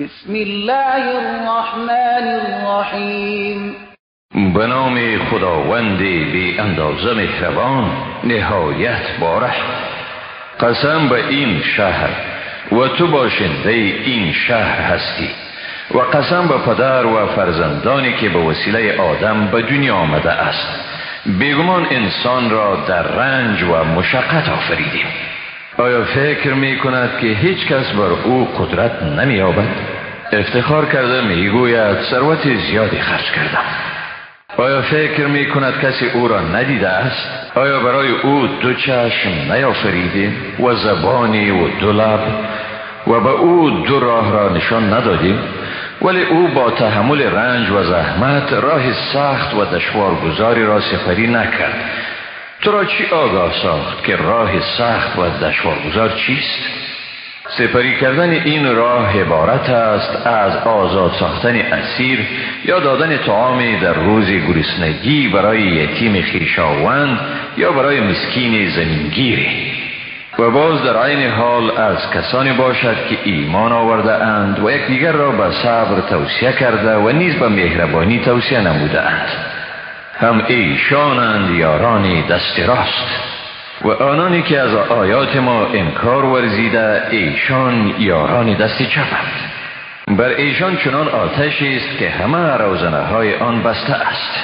بسم الله الرحمن الرحیم به نام خداوند بی اندازه مهربان نهایت باره قسم به این شهر و تو باشنده این شهر هستی و قسم به پدر و فرزندانی که به وسیله آدم به دنیا آمده است. بیگمان انسان را در رنج و مشقت آفریدیم. آیا فکر می کند که هیچ کس بر او قدرت نمی آبد؟ افتخار کرده می گوید ثروت زیادی خرج کردم آیا فکر می کند کسی او را ندیده است؟ آیا برای او دو چشم نیافریدیم و زبانی و دو لب و به او دو راه را نشان ندادیم ولی او با تحمل رنج و زحمت راه سخت و دشوارگذاری را سپری نکرد تو را چی آگاه ساخت که راه سخت و دشوارگذار چیست؟ سپری کردن این راه عبارت است از آزاد ساختن اسیر یا دادن طعامی در روز گرسنگی برای یتیم خیشاوند یا برای مسکین زمینگیری و باز در عین حال از کسانی باشد که ایمان آورده اند و یکدیگر را به صبر توصیه کرده و نیز به مهربانی توصیه نموده اند هم ایشانند یاران دست راست و آنانی که از آیات ما انکار ورزیده ایشان یاران دست چپند. بر ایشان چنان آتشی است که همه روزنه های آن بسته است.